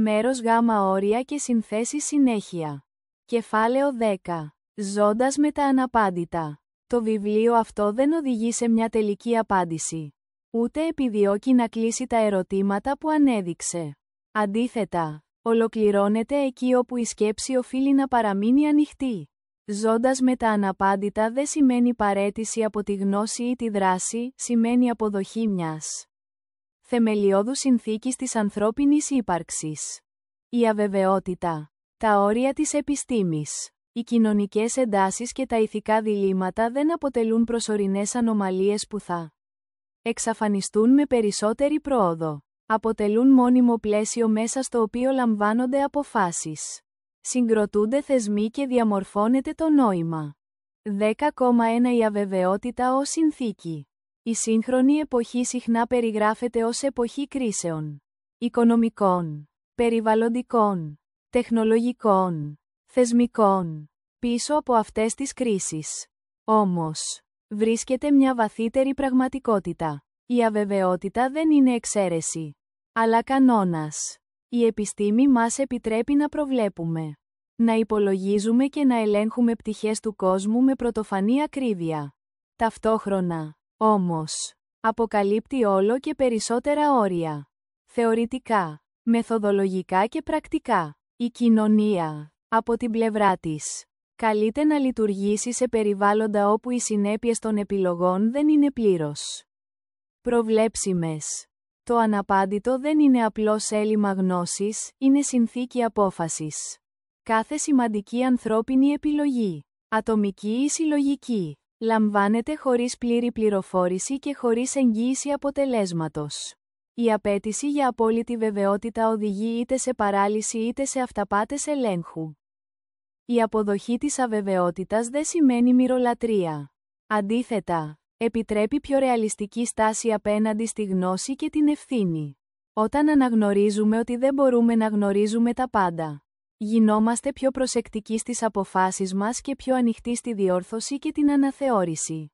Μέρος Γ όρια και συνθέσεις συνέχεια. Κεφάλαιο 10. Ζώντας με τα αναπάντητα. Το βιβλίο αυτό δεν οδηγεί σε μια τελική απάντηση. Ούτε επιδιώκει να κλείσει τα ερωτήματα που ανέδειξε. Αντίθετα, ολοκληρώνεται εκεί όπου η σκέψη οφείλει να παραμείνει ανοιχτή. Ζώντας με τα αναπάντητα δεν σημαίνει παρέτηση από τη γνώση ή τη δράση, σημαίνει αποδοχή μιας θεμελιώδους συνθήκης της ανθρώπινης ύπαρξης. Η αβεβαιότητα. Τα όρια της επιστήμης. Οι κοινωνικές εντάσεις και τα ηθικά διλήμματα δεν αποτελούν προσωρινές ανομαλίες που θα εξαφανιστούν με περισσότερη πρόοδο. Αποτελούν μόνιμο πλαίσιο μέσα στο οποίο λαμβάνονται αποφάσεις. Συγκροτούνται θεσμοί και διαμορφώνεται το νόημα. 10,1 Η αβεβαιότητα ως συνθήκη. Η σύγχρονη εποχή συχνά περιγράφεται ως εποχή κρίσεων. Οικονομικών, περιβαλλοντικών, τεχνολογικών, θεσμικών. Πίσω από αυτές τις κρίσεις. Όμως, βρίσκεται μια βαθύτερη πραγματικότητα. Η αβεβαιότητα δεν είναι εξαίρεση, αλλά κανόνας. Η επιστήμη μας επιτρέπει να προβλέπουμε, να υπολογίζουμε και να ελέγχουμε πτυχές του κόσμου με πρωτοφανή ακρίβεια. Ταυτόχρονα, όμως, αποκαλύπτει όλο και περισσότερα όρια. Θεωρητικά, μεθοδολογικά και πρακτικά. Η κοινωνία, από την πλευρά της, καλείται να λειτουργήσει σε περιβάλλοντα όπου οι συνέπειες των επιλογών δεν είναι πλήρως προβλέψιμες. Το αναπάντητο δεν είναι απλώς έλλειμμα γνώσης, είναι συνθήκη απόφασης. Κάθε σημαντική ανθρώπινη επιλογή, ατομική ή συλλογική, λαμβάνεται χωρίς πλήρη πληροφόρηση και χωρίς εγγύηση αποτελέσματος. Η απέτηση για απόλυτη βεβαιότητα οδηγεί είτε σε παράλυση είτε σε αυταπάτες ελέγχου. Η αποδοχή της αβεβαιότητας δεν σημαίνει μυρολατρεία. Αντίθετα, επιτρέπει πιο ρεαλιστική στάση απέναντι στη γνώση και την ευθύνη. Όταν αναγνωρίζουμε ότι δεν μπορούμε να γνωρίζουμε τα πάντα. Γινόμαστε πιο προσεκτικοί στις αποφάσεις μας και πιο ανοιχτοί στη διόρθωση και την αναθεώρηση.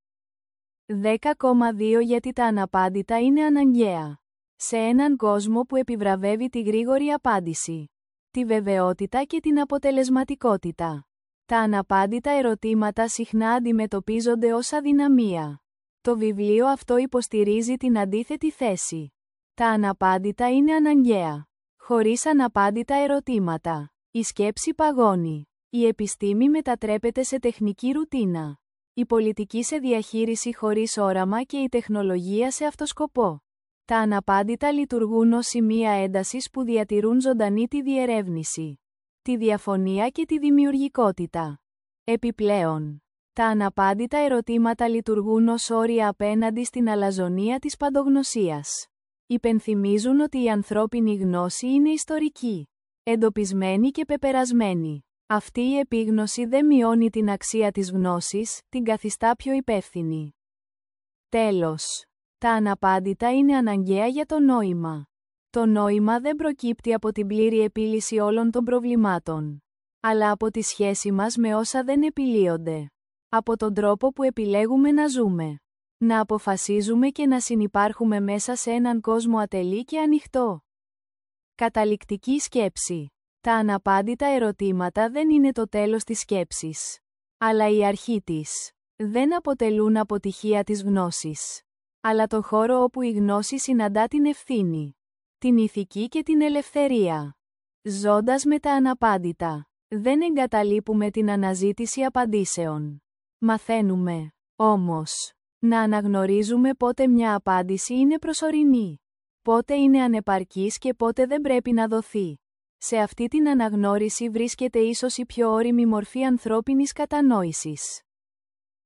10,2 Γιατί τα αναπάντητα είναι αναγκαία. Σε έναν κόσμο που επιβραβεύει τη γρήγορη απάντηση, τη βεβαιότητα και την αποτελεσματικότητα. Τα αναπάντητα ερωτήματα συχνά αντιμετωπίζονται ως αδυναμία. Το βιβλίο αυτό υποστηρίζει την αντίθετη θέση. Τα αναπάντητα είναι αναγκαία. Χωρίς αναπάντητα ερωτήματα. Η σκέψη παγώνει. Η επιστήμη μετατρέπεται σε τεχνική ρουτίνα. Η πολιτική σε διαχείριση χωρίς όραμα και η τεχνολογία σε αυτοσκοπό. Τα αναπάντητα λειτουργούν ως σημεία έντασης που διατηρούν ζωντανή τη διερεύνηση, τη διαφωνία και τη δημιουργικότητα. Επιπλέον, τα αναπάντητα ερωτήματα λειτουργούν ως όρια απέναντι στην αλαζονία της παντογνωσίας. Υπενθυμίζουν ότι η ανθρώπινη γνώση είναι ιστορική εντοπισμένη και πεπερασμένη. Αυτή η επίγνωση δεν μειώνει την αξία της γνώσης, την καθιστά πιο υπεύθυνη. Τέλος. Τα αναπάντητα είναι αναγκαία για το νόημα. Το νόημα δεν προκύπτει από την πλήρη επίλυση όλων των προβλημάτων. Αλλά από τη σχέση μας με όσα δεν επιλύονται. Από τον τρόπο που επιλέγουμε να ζούμε. Να αποφασίζουμε και να συνυπάρχουμε μέσα σε έναν κόσμο ατελή και ανοιχτό. Καταληκτική σκέψη. Τα αναπάντητα ερωτήματα δεν είναι το τέλος της σκέψης. Αλλά η αρχή της. Δεν αποτελούν αποτυχία της γνώσης. Αλλά το χώρο όπου η γνώση συναντά την ευθύνη. Την ηθική και την ελευθερία. Ζώντας με τα αναπάντητα. Δεν εγκαταλείπουμε την αναζήτηση απαντήσεων. Μαθαίνουμε, όμως, να αναγνωρίζουμε πότε μια απάντηση είναι προσωρινή πότε είναι ανεπαρκής και πότε δεν πρέπει να δοθεί. Σε αυτή την αναγνώριση βρίσκεται ίσως η πιο όρημη μορφή ανθρώπινης κατανόησης.